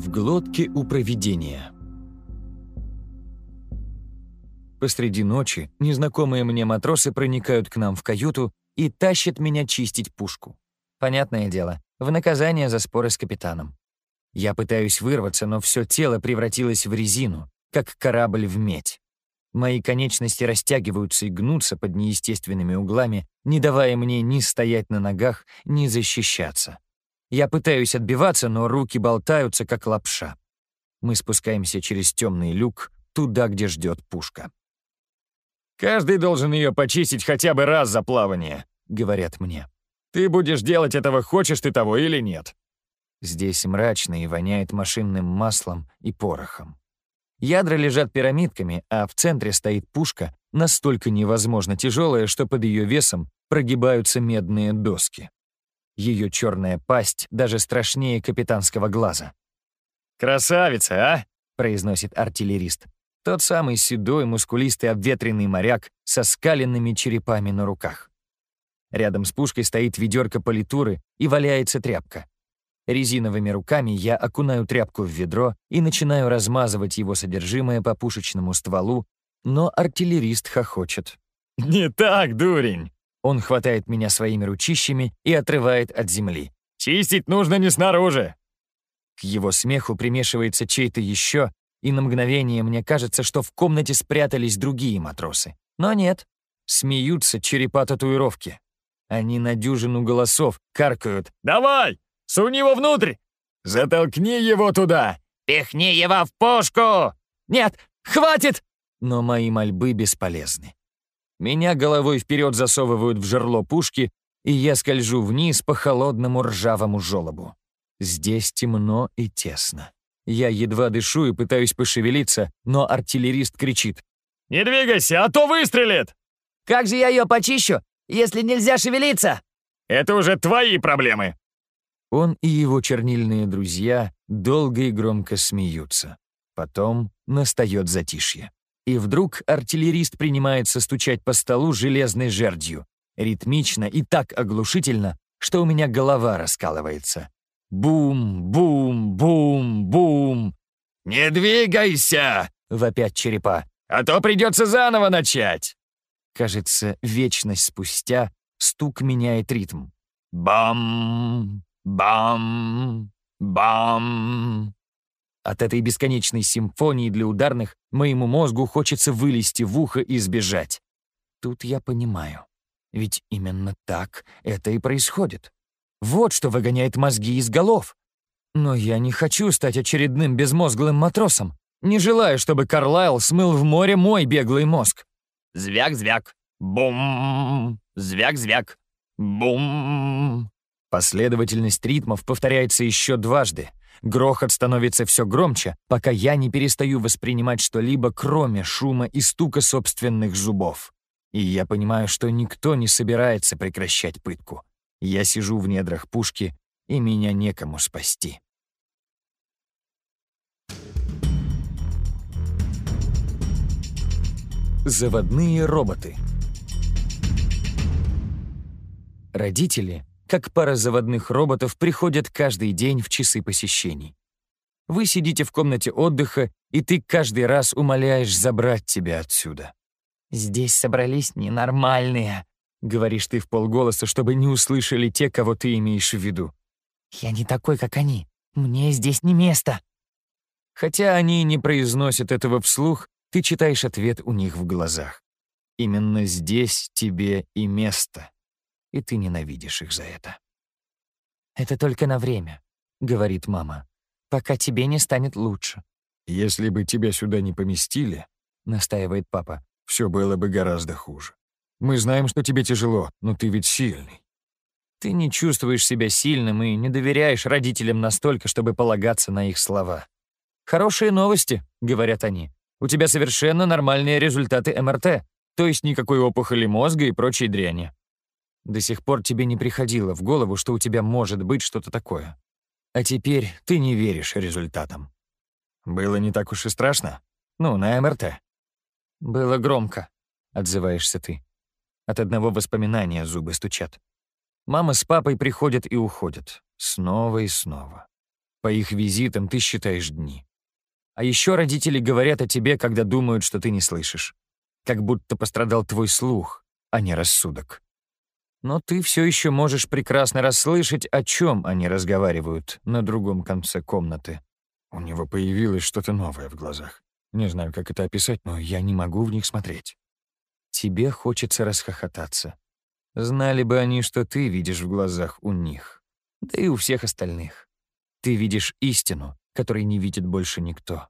В глотке у провидения. Посреди ночи незнакомые мне матросы проникают к нам в каюту и тащат меня чистить пушку. Понятное дело, в наказание за споры с капитаном. Я пытаюсь вырваться, но все тело превратилось в резину, как корабль в медь. Мои конечности растягиваются и гнутся под неестественными углами, не давая мне ни стоять на ногах, ни защищаться. Я пытаюсь отбиваться, но руки болтаются, как лапша. Мы спускаемся через темный люк, туда, где ждет пушка. «Каждый должен ее почистить хотя бы раз за плавание», — говорят мне. «Ты будешь делать этого, хочешь ты того или нет». Здесь мрачно и воняет машинным маслом и порохом. Ядра лежат пирамидками, а в центре стоит пушка, настолько невозможно тяжелая, что под ее весом прогибаются медные доски. Ее черная пасть даже страшнее капитанского глаза. «Красавица, а?» — произносит артиллерист. Тот самый седой, мускулистый, обветренный моряк со скаленными черепами на руках. Рядом с пушкой стоит ведерко политуры и валяется тряпка. Резиновыми руками я окунаю тряпку в ведро и начинаю размазывать его содержимое по пушечному стволу, но артиллерист хохочет. «Не так, дурень!» Он хватает меня своими ручищами и отрывает от земли. «Чистить нужно не снаружи!» К его смеху примешивается чей-то еще, и на мгновение мне кажется, что в комнате спрятались другие матросы. Но нет. Смеются черепа татуировки. Они на дюжину голосов каркают. «Давай! Сунь его внутрь! Затолкни его туда! Пихни его в пушку! Нет, хватит!» Но мои мольбы бесполезны. Меня головой вперед засовывают в жерло пушки, и я скольжу вниз по холодному ржавому желобу. Здесь темно и тесно. Я едва дышу и пытаюсь пошевелиться, но артиллерист кричит. «Не двигайся, а то выстрелит!» «Как же я ее почищу, если нельзя шевелиться?» «Это уже твои проблемы!» Он и его чернильные друзья долго и громко смеются. Потом настает затишье. И вдруг артиллерист принимается стучать по столу железной жердью, ритмично и так оглушительно, что у меня голова раскалывается. Бум, бум, бум, бум. «Не двигайся!» — вопят черепа. «А то придется заново начать!» Кажется, вечность спустя стук меняет ритм. Бам! Бам! Бам! От этой бесконечной симфонии для ударных моему мозгу хочется вылезти в ухо и сбежать. Тут я понимаю. Ведь именно так это и происходит. Вот что выгоняет мозги из голов. Но я не хочу стать очередным безмозглым матросом. Не желаю, чтобы Карлайл смыл в море мой беглый мозг. Звяк-звяк. Бум! Звяк-звяк. Бум! Последовательность ритмов повторяется еще дважды. Грохот становится все громче, пока я не перестаю воспринимать что-либо, кроме шума и стука собственных зубов. И я понимаю, что никто не собирается прекращать пытку. Я сижу в недрах пушки, и меня некому спасти. Заводные роботы Родители как пара заводных роботов приходят каждый день в часы посещений. Вы сидите в комнате отдыха, и ты каждый раз умоляешь забрать тебя отсюда. «Здесь собрались ненормальные», — говоришь ты в полголоса, чтобы не услышали те, кого ты имеешь в виду. «Я не такой, как они. Мне здесь не место». Хотя они не произносят этого вслух, ты читаешь ответ у них в глазах. Именно здесь тебе и место и ты ненавидишь их за это. «Это только на время», — говорит мама, «пока тебе не станет лучше». «Если бы тебя сюда не поместили», — настаивает папа, «все было бы гораздо хуже. Мы знаем, что тебе тяжело, но ты ведь сильный». Ты не чувствуешь себя сильным и не доверяешь родителям настолько, чтобы полагаться на их слова. «Хорошие новости», — говорят они. «У тебя совершенно нормальные результаты МРТ, то есть никакой опухоли мозга и прочей дряни. До сих пор тебе не приходило в голову, что у тебя может быть что-то такое. А теперь ты не веришь результатам. Было не так уж и страшно? Ну, на МРТ. Было громко, отзываешься ты. От одного воспоминания зубы стучат. Мама с папой приходят и уходят. Снова и снова. По их визитам ты считаешь дни. А еще родители говорят о тебе, когда думают, что ты не слышишь. Как будто пострадал твой слух, а не рассудок. Но ты все еще можешь прекрасно расслышать, о чем они разговаривают на другом конце комнаты. У него появилось что-то новое в глазах. Не знаю, как это описать, но я не могу в них смотреть. Тебе хочется расхохотаться. Знали бы они, что ты видишь в глазах у них, да и у всех остальных. Ты видишь истину, которой не видит больше никто.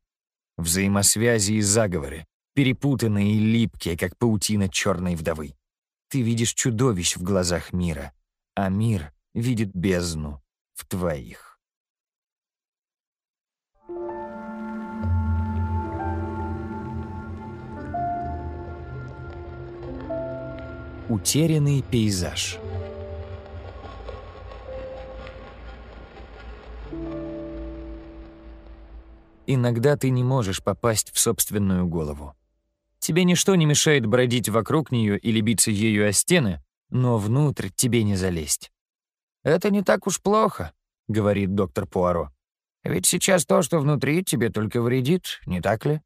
Взаимосвязи и заговоры, перепутанные и липкие, как паутина черной вдовы. Ты видишь чудовищ в глазах мира, а мир видит бездну в твоих. Утерянный пейзаж. Иногда ты не можешь попасть в собственную голову. Тебе ничто не мешает бродить вокруг нее или биться ею о стены, но внутрь тебе не залезть. «Это не так уж плохо», — говорит доктор Пуаро. «Ведь сейчас то, что внутри, тебе только вредит, не так ли?»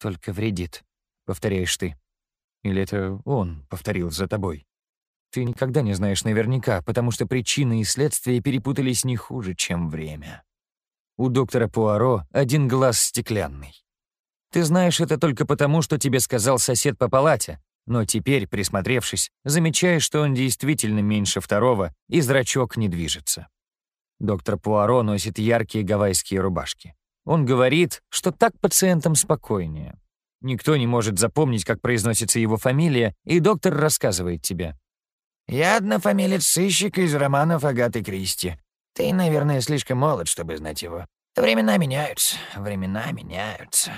«Только вредит», — повторяешь ты. Или это он повторил за тобой? Ты никогда не знаешь наверняка, потому что причины и следствия перепутались не хуже, чем время. У доктора Пуаро один глаз стеклянный. Ты знаешь это только потому, что тебе сказал сосед по палате, но теперь, присмотревшись, замечаешь, что он действительно меньше второго, и зрачок не движется. Доктор Пуаро носит яркие гавайские рубашки. Он говорит, что так пациентам спокойнее. Никто не может запомнить, как произносится его фамилия, и доктор рассказывает тебе. «Я однофамилец сыщик из романов Агаты Кристи. Ты, наверное, слишком молод, чтобы знать его. Времена меняются, времена меняются».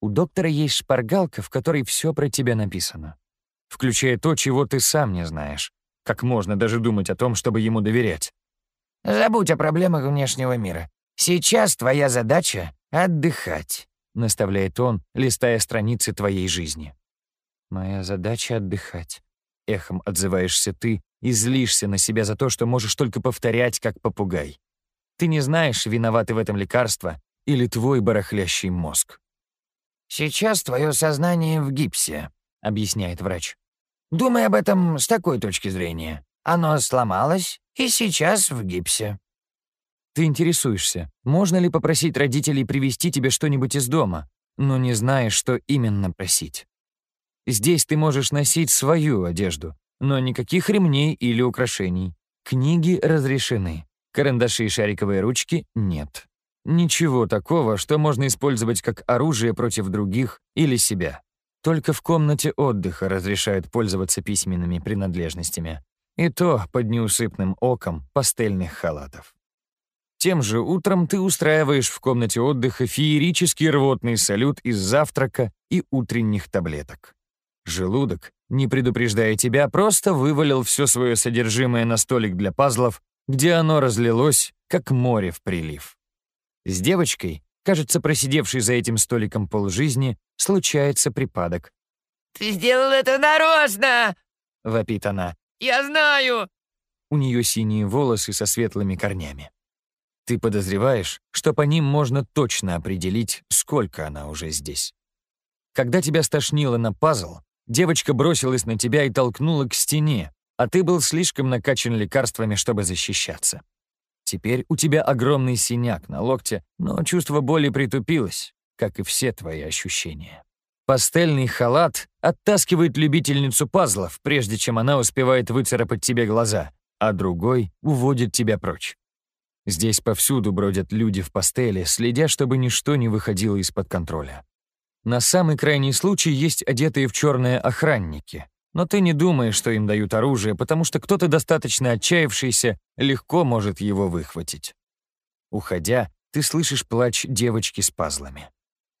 У доктора есть шпаргалка, в которой все про тебя написано. Включая то, чего ты сам не знаешь. Как можно даже думать о том, чтобы ему доверять? Забудь о проблемах внешнего мира. Сейчас твоя задача — отдыхать наставляет он, листая страницы твоей жизни. «Моя задача — отдыхать», — эхом отзываешься ты и злишься на себя за то, что можешь только повторять, как попугай. Ты не знаешь, виноваты в этом лекарство или твой барахлящий мозг. «Сейчас твое сознание в гипсе», — объясняет врач. «Думай об этом с такой точки зрения. Оно сломалось и сейчас в гипсе. Ты интересуешься, можно ли попросить родителей привезти тебе что-нибудь из дома, но не знаешь, что именно просить. Здесь ты можешь носить свою одежду, но никаких ремней или украшений. Книги разрешены. Карандаши и шариковые ручки — нет. Ничего такого, что можно использовать как оружие против других или себя. Только в комнате отдыха разрешают пользоваться письменными принадлежностями. И то под неусыпным оком пастельных халатов. Тем же утром ты устраиваешь в комнате отдыха феерический рвотный салют из завтрака и утренних таблеток. Желудок, не предупреждая тебя, просто вывалил все свое содержимое на столик для пазлов, где оно разлилось, как море в прилив. С девочкой, кажется, просидевшей за этим столиком полжизни, случается припадок. «Ты сделал это нарочно!» — вопит она. «Я знаю!» У нее синие волосы со светлыми корнями. Ты подозреваешь, что по ним можно точно определить, сколько она уже здесь. Когда тебя стошнило на пазл, девочка бросилась на тебя и толкнула к стене, а ты был слишком накачан лекарствами, чтобы защищаться. Теперь у тебя огромный синяк на локте, но чувство боли притупилось, как и все твои ощущения. Пастельный халат оттаскивает любительницу пазлов, прежде чем она успевает выцарапать тебе глаза, а другой уводит тебя прочь. Здесь повсюду бродят люди в пастели, следя, чтобы ничто не выходило из-под контроля. На самый крайний случай есть одетые в черные охранники. Но ты не думаешь, что им дают оружие, потому что кто-то достаточно отчаявшийся легко может его выхватить. Уходя, ты слышишь плач девочки с пазлами.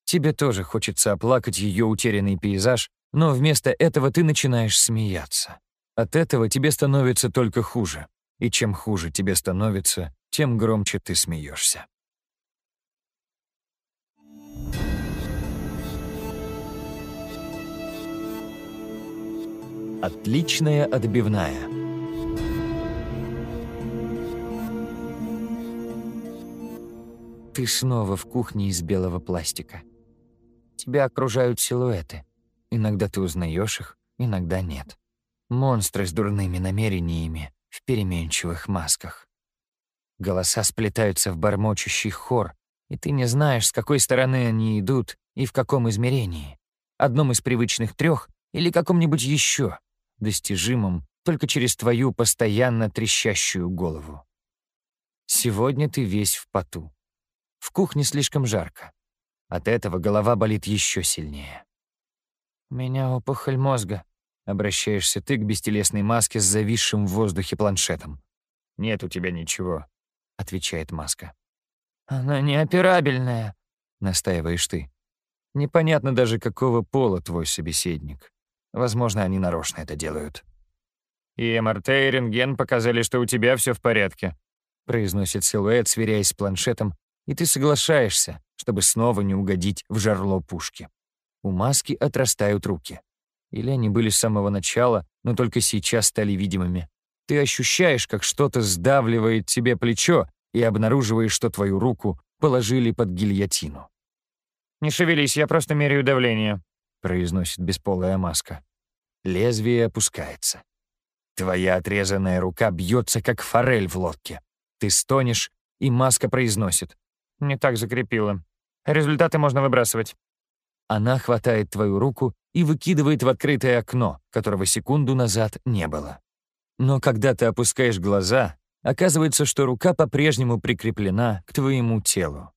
Тебе тоже хочется оплакать ее утерянный пейзаж, но вместо этого ты начинаешь смеяться. От этого тебе становится только хуже. И чем хуже тебе становится, тем громче ты смеешься. Отличная отбивная. Ты снова в кухне из белого пластика. Тебя окружают силуэты. Иногда ты узнаешь их, иногда нет. Монстры с дурными намерениями в переменчивых масках. Голоса сплетаются в бормочущий хор, и ты не знаешь, с какой стороны они идут и в каком измерении. Одном из привычных трех или каком-нибудь еще, достижимом только через твою постоянно трещащую голову. Сегодня ты весь в поту. В кухне слишком жарко. От этого голова болит еще сильнее. «У меня опухоль мозга», — обращаешься ты к бестелесной маске с зависшим в воздухе планшетом. «Нет у тебя ничего», — отвечает маска. «Она неоперабельная», — настаиваешь ты. Непонятно даже, какого пола твой собеседник. Возможно, они нарочно это делают. «И МРТ, и рентген показали, что у тебя все в порядке», произносит силуэт, сверяясь с планшетом, и ты соглашаешься, чтобы снова не угодить в жарло пушки. У маски отрастают руки. Или они были с самого начала, но только сейчас стали видимыми. Ты ощущаешь, как что-то сдавливает тебе плечо, и обнаруживаешь, что твою руку положили под гильотину. «Не шевелись, я просто меряю давление», — произносит бесполая маска. Лезвие опускается. Твоя отрезанная рука бьется, как форель в лодке. Ты стонешь, и маска произносит. «Не так закрепила. Результаты можно выбрасывать». Она хватает твою руку и выкидывает в открытое окно, которого секунду назад не было. Но когда ты опускаешь глаза, оказывается, что рука по-прежнему прикреплена к твоему телу.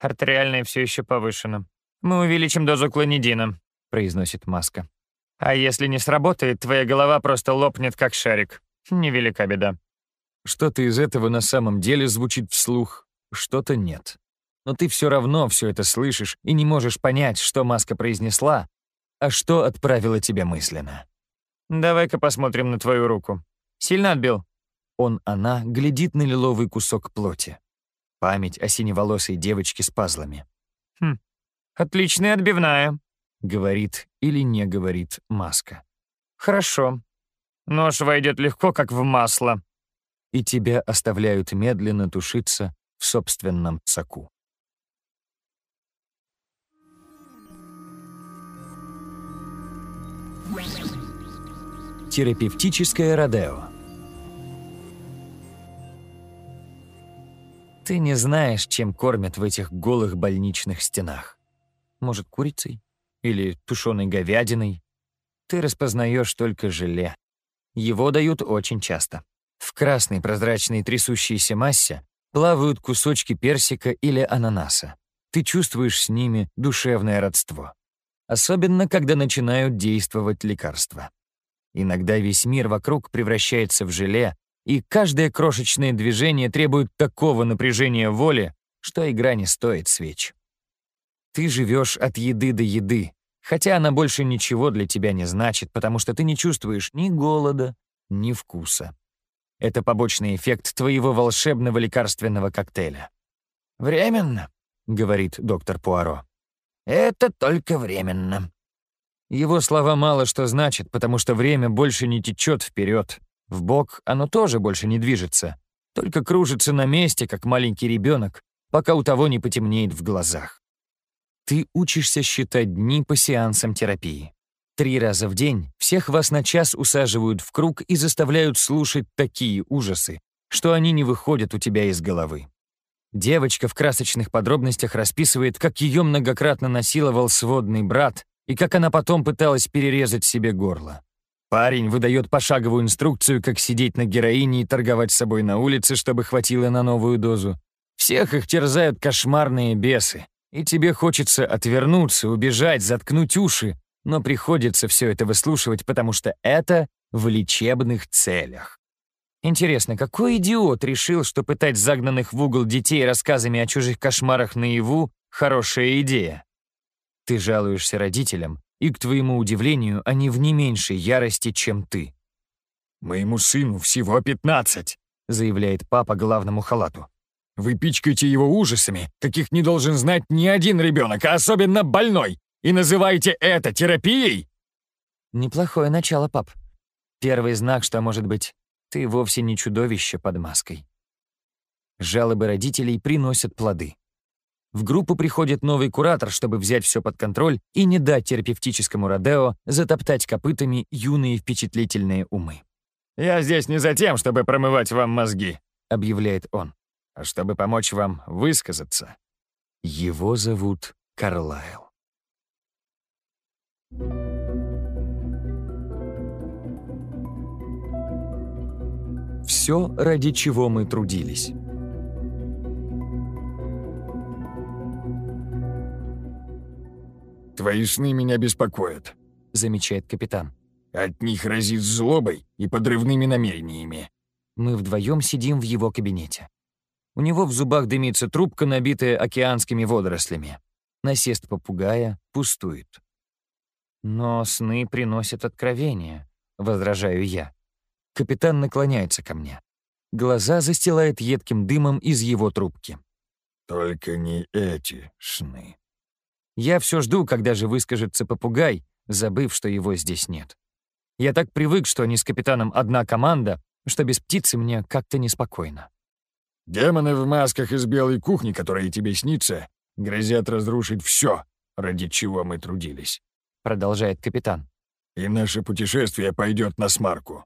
«Артериальная все еще повышена. Мы увеличим дозу клонидина», — произносит маска. «А если не сработает, твоя голова просто лопнет, как шарик. Невелика беда». Что-то из этого на самом деле звучит вслух, что-то нет. Но ты все равно все это слышишь и не можешь понять, что маска произнесла, а что отправила тебе мысленно. «Давай-ка посмотрим на твою руку. Сильно отбил?» Он, она, глядит на лиловый кусок плоти. Память о синеволосой девочке с пазлами. «Хм, отличная отбивная», — говорит или не говорит маска. «Хорошо. Нож войдет легко, как в масло и тебя оставляют медленно тушиться в собственном соку. Терапевтическое Родео Ты не знаешь, чем кормят в этих голых больничных стенах. Может, курицей? Или тушеной говядиной? Ты распознаешь только желе. Его дают очень часто. В красной прозрачной трясущейся массе плавают кусочки персика или ананаса. Ты чувствуешь с ними душевное родство. Особенно, когда начинают действовать лекарства. Иногда весь мир вокруг превращается в желе, и каждое крошечное движение требует такого напряжения воли, что игра не стоит свеч. Ты живешь от еды до еды, хотя она больше ничего для тебя не значит, потому что ты не чувствуешь ни голода, ни вкуса. Это побочный эффект твоего волшебного лекарственного коктейля. «Временно», — говорит доктор Пуаро. «Это только временно». Его слова мало что значат, потому что время больше не течет вперед. В бок оно тоже больше не движется, только кружится на месте, как маленький ребенок, пока у того не потемнеет в глазах. Ты учишься считать дни по сеансам терапии. Три раза в день всех вас на час усаживают в круг и заставляют слушать такие ужасы, что они не выходят у тебя из головы. Девочка в красочных подробностях расписывает, как ее многократно насиловал сводный брат и как она потом пыталась перерезать себе горло. Парень выдает пошаговую инструкцию, как сидеть на героине и торговать собой на улице, чтобы хватило на новую дозу. Всех их терзают кошмарные бесы, и тебе хочется отвернуться, убежать, заткнуть уши, но приходится все это выслушивать, потому что это в лечебных целях. Интересно, какой идиот решил, что пытать загнанных в угол детей рассказами о чужих кошмарах наяву — хорошая идея? Ты жалуешься родителям, и, к твоему удивлению, они в не меньшей ярости, чем ты. «Моему сыну всего пятнадцать», — заявляет папа главному халату. «Вы пичкаете его ужасами, каких не должен знать ни один ребенок, а особенно больной. И называете это терапией?» Неплохое начало, пап. Первый знак, что, может быть, ты вовсе не чудовище под маской. Жалобы родителей приносят плоды. В группу приходит новый куратор, чтобы взять все под контроль и не дать терапевтическому Родео затоптать копытами юные впечатлительные умы. «Я здесь не за тем, чтобы промывать вам мозги», — объявляет он, «а чтобы помочь вам высказаться». Его зовут Карлайл. Все, ради чего мы трудились. «Твои сны меня беспокоят», — замечает капитан. «От них разит злобой и подрывными намерениями». Мы вдвоем сидим в его кабинете. У него в зубах дымится трубка, набитая океанскими водорослями. Насест попугая пустует. «Но сны приносят откровения», — возражаю я. Капитан наклоняется ко мне. Глаза застилает едким дымом из его трубки. «Только не эти сны». Я все жду, когда же выскажется попугай, забыв, что его здесь нет. Я так привык, что они с капитаном одна команда, что без птицы мне как-то неспокойно. «Демоны в масках из белой кухни, которые тебе снится, грозят разрушить все, ради чего мы трудились», — продолжает капитан. «И наше путешествие пойдет на смарку».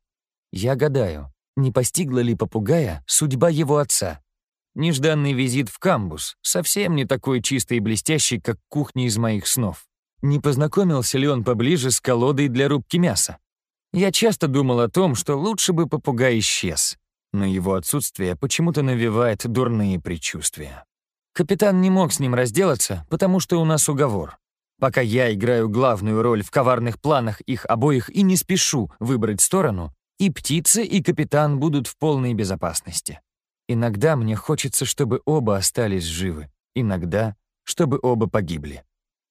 Я гадаю, не постигла ли попугая судьба его отца, Нежданный визит в камбус, совсем не такой чистый и блестящий, как кухня из моих снов. Не познакомился ли он поближе с колодой для рубки мяса? Я часто думал о том, что лучше бы попугай исчез, но его отсутствие почему-то навевает дурные предчувствия. Капитан не мог с ним разделаться, потому что у нас уговор. Пока я играю главную роль в коварных планах их обоих и не спешу выбрать сторону, и птица, и капитан будут в полной безопасности. Иногда мне хочется, чтобы оба остались живы, иногда, чтобы оба погибли.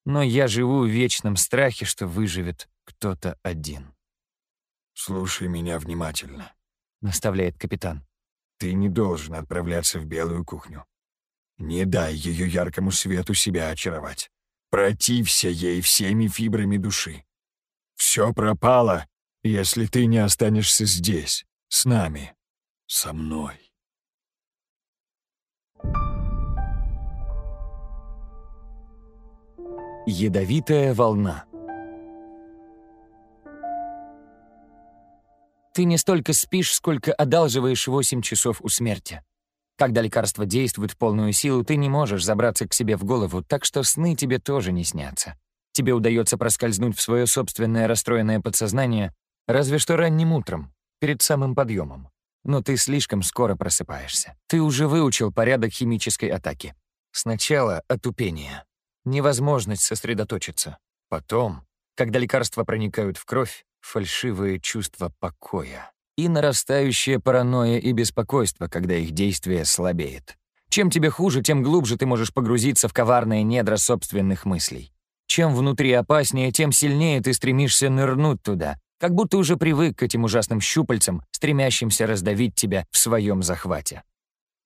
Но я живу в вечном страхе, что выживет кто-то один. «Слушай меня внимательно», — наставляет капитан. «Ты не должен отправляться в белую кухню. Не дай ее яркому свету себя очаровать. Протився ей всеми фибрами души. Все пропало, если ты не останешься здесь, с нами, со мной. Ядовитая волна. Ты не столько спишь, сколько одалживаешь 8 часов у смерти. Когда лекарство действует в полную силу, ты не можешь забраться к себе в голову, так что сны тебе тоже не снятся. Тебе удается проскользнуть в свое собственное расстроенное подсознание разве что ранним утром, перед самым подъемом. Но ты слишком скоро просыпаешься. Ты уже выучил порядок химической атаки. Сначала отупение невозможность сосредоточиться. Потом, когда лекарства проникают в кровь, фальшивые чувства покоя и нарастающая паранойя и беспокойство, когда их действие слабеет. Чем тебе хуже, тем глубже ты можешь погрузиться в коварные недра собственных мыслей. Чем внутри опаснее, тем сильнее ты стремишься нырнуть туда, как будто уже привык к этим ужасным щупальцам, стремящимся раздавить тебя в своем захвате.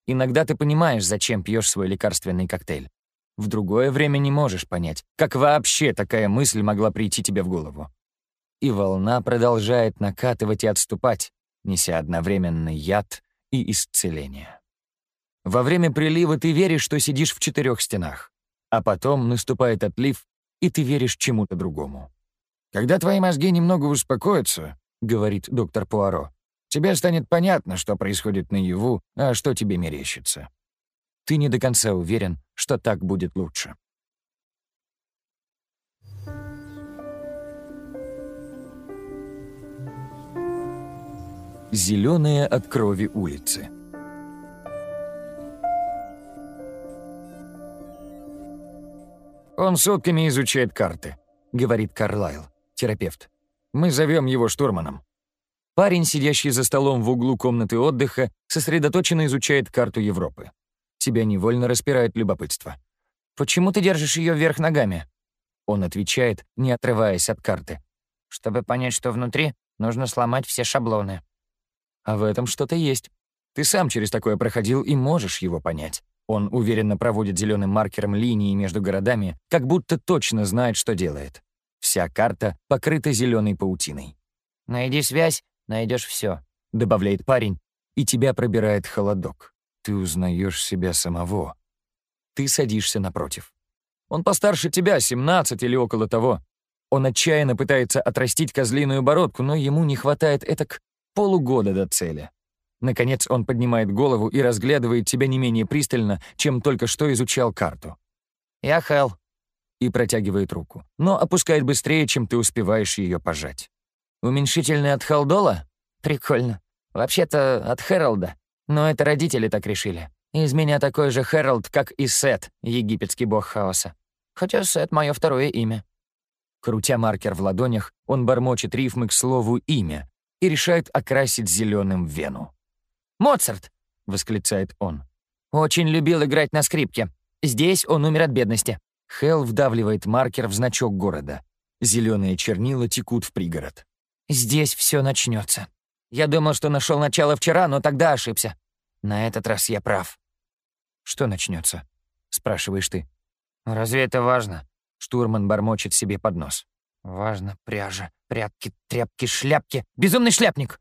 Иногда ты понимаешь, зачем пьешь свой лекарственный коктейль. В другое время не можешь понять, как вообще такая мысль могла прийти тебе в голову. И волна продолжает накатывать и отступать, неся одновременно яд и исцеление. Во время прилива ты веришь, что сидишь в четырех стенах, а потом наступает отлив, и ты веришь чему-то другому. «Когда твои мозги немного успокоятся», — говорит доктор Пуаро, «тебе станет понятно, что происходит наяву, а что тебе мерещится» ты не до конца уверен, что так будет лучше. Зеленые от крови улицы. «Он сутками изучает карты», — говорит Карлайл, терапевт. «Мы зовем его штурманом». Парень, сидящий за столом в углу комнаты отдыха, сосредоточенно изучает карту Европы. Тебя невольно распирает любопытство. «Почему ты держишь ее вверх ногами?» Он отвечает, не отрываясь от карты. «Чтобы понять, что внутри, нужно сломать все шаблоны». А в этом что-то есть. Ты сам через такое проходил и можешь его понять. Он уверенно проводит зеленым маркером линии между городами, как будто точно знает, что делает. Вся карта покрыта зеленой паутиной. «Найди связь, найдешь все, добавляет парень, и тебя пробирает холодок ты узнаешь себя самого. Ты садишься напротив. Он постарше тебя, 17 или около того. Он отчаянно пытается отрастить козлиную бородку, но ему не хватает этак полугода до цели. Наконец он поднимает голову и разглядывает тебя не менее пристально, чем только что изучал карту. «Я Хелл», и протягивает руку, но опускает быстрее, чем ты успеваешь ее пожать. «Уменьшительный от Халдола? Прикольно. Вообще-то от Хэролда, но это родители так решили. Из меня такой же Хэролд, как и Сет, египетский бог хаоса. Хотя Сет — мое второе имя». Крутя маркер в ладонях, он бормочет рифмы к слову «имя» и решает окрасить зеленым вену. «Моцарт!» — восклицает он. «Очень любил играть на скрипке. Здесь он умер от бедности». Хелл вдавливает маркер в значок города. Зеленые чернила текут в пригород. «Здесь все начнется. Я думал, что нашел начало вчера, но тогда ошибся. На этот раз я прав». «Что начнется? спрашиваешь ты. «Разве это важно?» Штурман бормочет себе под нос. «Важно, пряжа, прятки, тряпки, шляпки. Безумный шляпник!»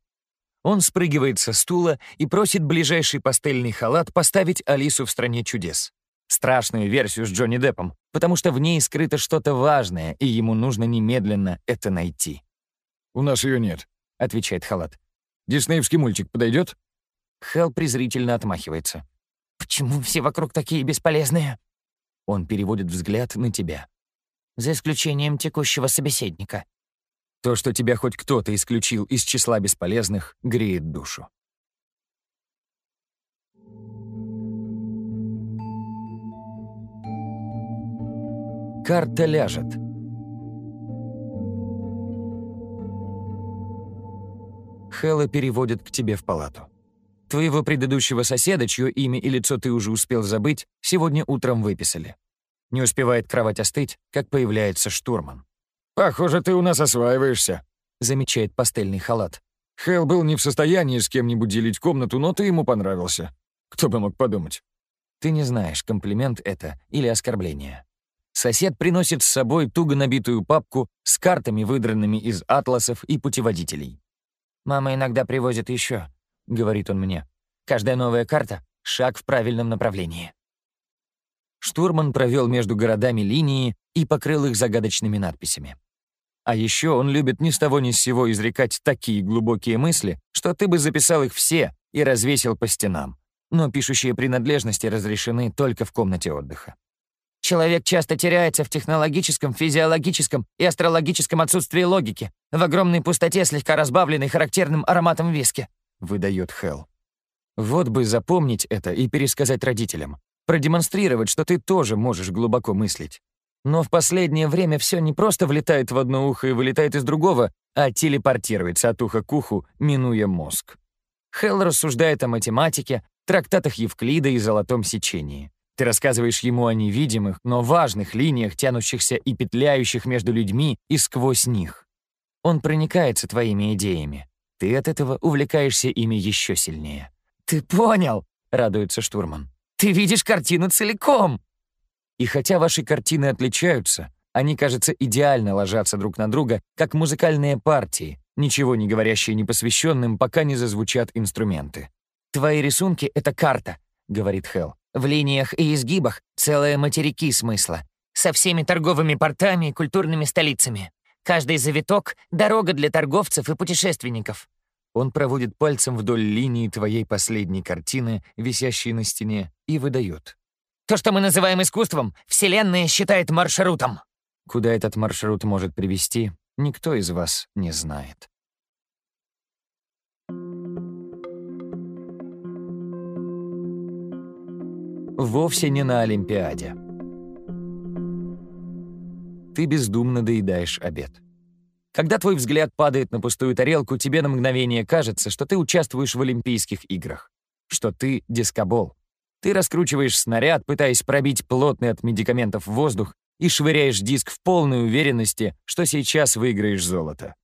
Он спрыгивает со стула и просит ближайший пастельный халат поставить Алису в «Стране чудес». Страшную версию с Джонни Деппом, потому что в ней скрыто что-то важное, и ему нужно немедленно это найти. «У нас ее нет», — отвечает халат. «Диснеевский мультик подойдет? Хелл презрительно отмахивается. «Почему все вокруг такие бесполезные?» Он переводит взгляд на тебя. «За исключением текущего собеседника». То, что тебя хоть кто-то исключил из числа бесполезных, греет душу. Карта ляжет. Хэлла переводит к тебе в палату. Твоего предыдущего соседа, чье имя и лицо ты уже успел забыть, сегодня утром выписали. Не успевает кровать остыть, как появляется штурман. «Похоже, ты у нас осваиваешься», — замечает пастельный халат. Хэл был не в состоянии с кем-нибудь делить комнату, но ты ему понравился. Кто бы мог подумать? Ты не знаешь, комплимент это или оскорбление. Сосед приносит с собой туго набитую папку с картами, выдранными из атласов и путеводителей. «Мама иногда привозит еще, — говорит он мне. «Каждая новая карта — шаг в правильном направлении». Штурман провел между городами линии и покрыл их загадочными надписями. А еще он любит ни с того ни с сего изрекать такие глубокие мысли, что ты бы записал их все и развесил по стенам. Но пишущие принадлежности разрешены только в комнате отдыха. Человек часто теряется в технологическом, физиологическом и астрологическом отсутствии логики, в огромной пустоте, слегка разбавленной характерным ароматом виски. — выдает Хелл. Вот бы запомнить это и пересказать родителям. Продемонстрировать, что ты тоже можешь глубоко мыслить. Но в последнее время все не просто влетает в одно ухо и вылетает из другого, а телепортируется от уха к уху, минуя мозг. Хелл рассуждает о математике, трактатах Евклида и золотом сечении. Ты рассказываешь ему о невидимых, но важных линиях, тянущихся и петляющих между людьми и сквозь них. Он проникается твоими идеями. Ты от этого увлекаешься ими еще сильнее. «Ты понял!» — радуется штурман. «Ты видишь картину целиком!» И хотя ваши картины отличаются, они, кажется, идеально ложатся друг на друга, как музыкальные партии, ничего не говорящие непосвященным, пока не зазвучат инструменты. «Твои рисунки — это карта», — говорит Хелл. «В линиях и изгибах целые материки смысла, со всеми торговыми портами и культурными столицами. Каждый завиток — дорога для торговцев и путешественников. Он проводит пальцем вдоль линии твоей последней картины, висящей на стене, и выдает. То, что мы называем искусством, Вселенная считает маршрутом. Куда этот маршрут может привести, никто из вас не знает. Вовсе не на Олимпиаде ты бездумно доедаешь обед. Когда твой взгляд падает на пустую тарелку, тебе на мгновение кажется, что ты участвуешь в Олимпийских играх, что ты дискобол. Ты раскручиваешь снаряд, пытаясь пробить плотный от медикаментов воздух и швыряешь диск в полной уверенности, что сейчас выиграешь золото.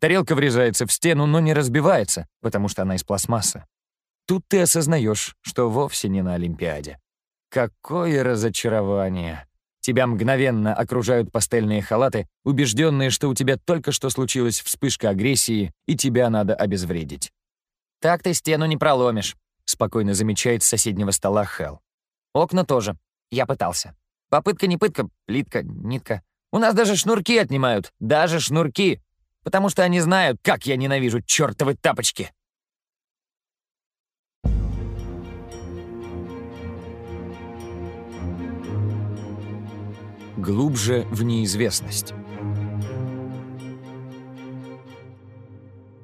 Тарелка врезается в стену, но не разбивается, потому что она из пластмассы. Тут ты осознаешь, что вовсе не на Олимпиаде. Какое разочарование! Тебя мгновенно окружают пастельные халаты, убежденные, что у тебя только что случилась вспышка агрессии, и тебя надо обезвредить. «Так ты стену не проломишь», — спокойно замечает с соседнего стола Хелл. «Окна тоже. Я пытался. Попытка не пытка, плитка, нитка. У нас даже шнурки отнимают, даже шнурки. Потому что они знают, как я ненавижу чертовы тапочки. Глубже в неизвестность.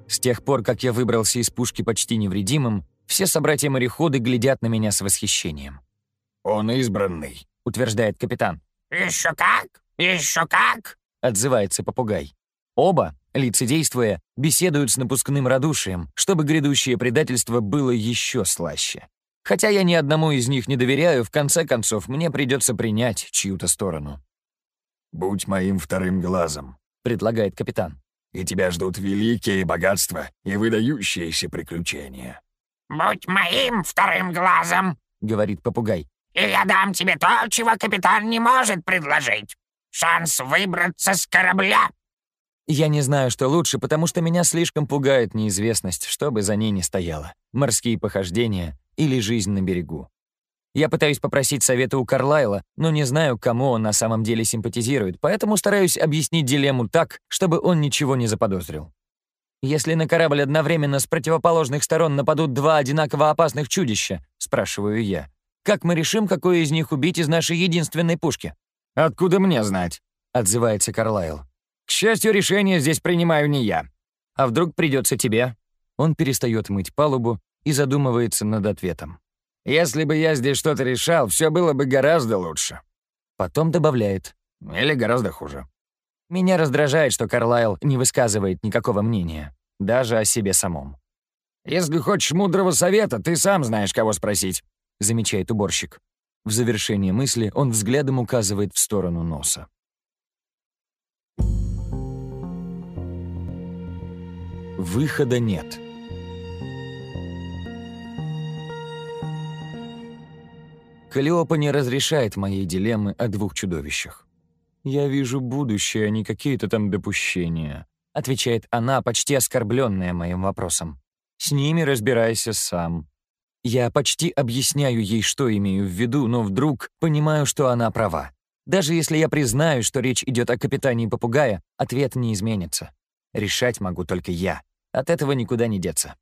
С тех пор, как я выбрался из пушки почти невредимым, все собратья-мореходы глядят на меня с восхищением. «Он избранный», — утверждает капитан. «Еще как! Еще как!» — отзывается попугай. Оба, лицедействуя, беседуют с напускным радушием, чтобы грядущее предательство было еще слаще. Хотя я ни одному из них не доверяю, в конце концов, мне придется принять чью-то сторону. «Будь моим вторым глазом», — предлагает капитан. «И тебя ждут великие богатства и выдающиеся приключения». «Будь моим вторым глазом», — говорит попугай. «и я дам тебе то, чего капитан не может предложить. Шанс выбраться с корабля». Я не знаю, что лучше, потому что меня слишком пугает неизвестность, что бы за ней ни стояло. Морские похождения или жизнь на берегу. Я пытаюсь попросить совета у Карлайла, но не знаю, кому он на самом деле симпатизирует, поэтому стараюсь объяснить дилемму так, чтобы он ничего не заподозрил. «Если на корабль одновременно с противоположных сторон нападут два одинаково опасных чудища», — спрашиваю я, «как мы решим, какое из них убить из нашей единственной пушки?» «Откуда мне знать?» — отзывается Карлайл. «К счастью, решение здесь принимаю не я. А вдруг придется тебе?» Он перестает мыть палубу и задумывается над ответом. «Если бы я здесь что-то решал, все было бы гораздо лучше». Потом добавляет. «Или гораздо хуже». Меня раздражает, что Карлайл не высказывает никакого мнения, даже о себе самом. «Если хочешь мудрого совета, ты сам знаешь, кого спросить», — замечает уборщик. В завершение мысли он взглядом указывает в сторону носа. Выхода нет. Калиопа не разрешает моей дилеммы о двух чудовищах. «Я вижу будущее, а не какие-то там допущения», — отвечает она, почти оскорбленная моим вопросом. «С ними разбирайся сам». Я почти объясняю ей, что имею в виду, но вдруг понимаю, что она права. Даже если я признаю, что речь идет о капитане попугая, ответ не изменится. Решать могу только я. От этого никуда не деться.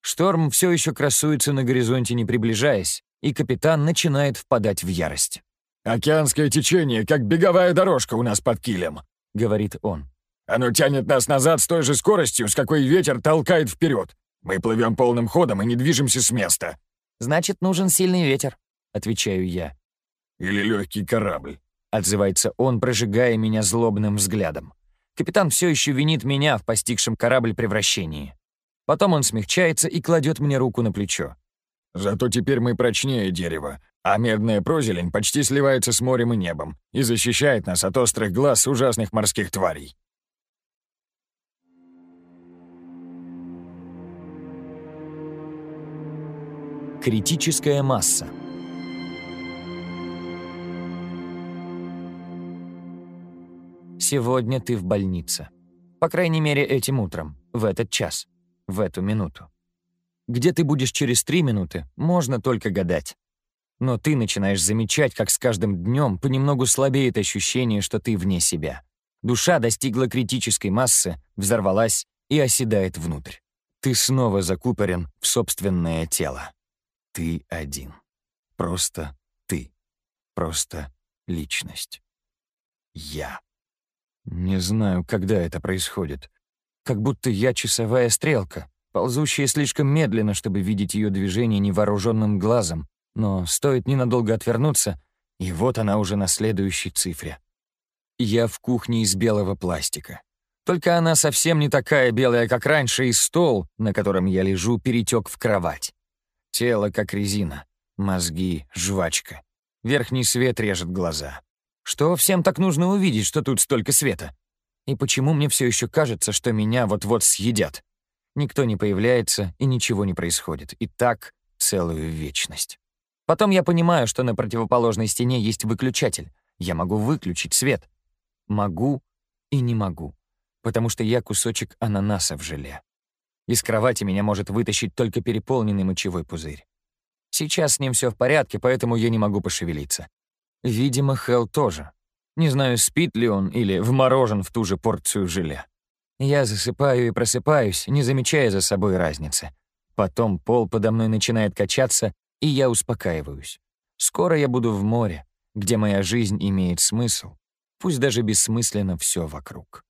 Шторм все еще красуется на горизонте, не приближаясь, и капитан начинает впадать в ярость. «Океанское течение, как беговая дорожка у нас под килем», — говорит он. «Оно тянет нас назад с той же скоростью, с какой ветер толкает вперед. Мы плывем полным ходом и не движемся с места». «Значит, нужен сильный ветер», — отвечаю я. «Или легкий корабль», — отзывается он, прожигая меня злобным взглядом. Капитан все еще винит меня в постигшем корабль превращении. Потом он смягчается и кладет мне руку на плечо. Зато теперь мы прочнее дерева, а медная прозелень почти сливается с морем и небом и защищает нас от острых глаз ужасных морских тварей. Критическая масса. Сегодня ты в больнице. По крайней мере, этим утром, в этот час, в эту минуту. Где ты будешь через три минуты, можно только гадать. Но ты начинаешь замечать, как с каждым днем понемногу слабеет ощущение, что ты вне себя. Душа достигла критической массы, взорвалась и оседает внутрь. Ты снова закупорен в собственное тело. Ты один. Просто ты. Просто личность. Я. Не знаю, когда это происходит. Как будто я часовая стрелка, ползущая слишком медленно, чтобы видеть ее движение невооруженным глазом, но стоит ненадолго отвернуться, и вот она уже на следующей цифре. Я в кухне из белого пластика. Только она совсем не такая белая, как раньше, и стол, на котором я лежу, перетек в кровать. Тело как резина, мозги — жвачка. Верхний свет режет глаза. Что всем так нужно увидеть, что тут столько света? И почему мне все еще кажется, что меня вот-вот съедят? Никто не появляется, и ничего не происходит. И так целую вечность. Потом я понимаю, что на противоположной стене есть выключатель. Я могу выключить свет. Могу и не могу, потому что я кусочек ананаса в желе. Из кровати меня может вытащить только переполненный мочевой пузырь. Сейчас с ним все в порядке, поэтому я не могу пошевелиться. Видимо, Хелл тоже. Не знаю, спит ли он или вморожен в ту же порцию желе. Я засыпаю и просыпаюсь, не замечая за собой разницы. Потом пол подо мной начинает качаться, и я успокаиваюсь. Скоро я буду в море, где моя жизнь имеет смысл, пусть даже бессмысленно все вокруг.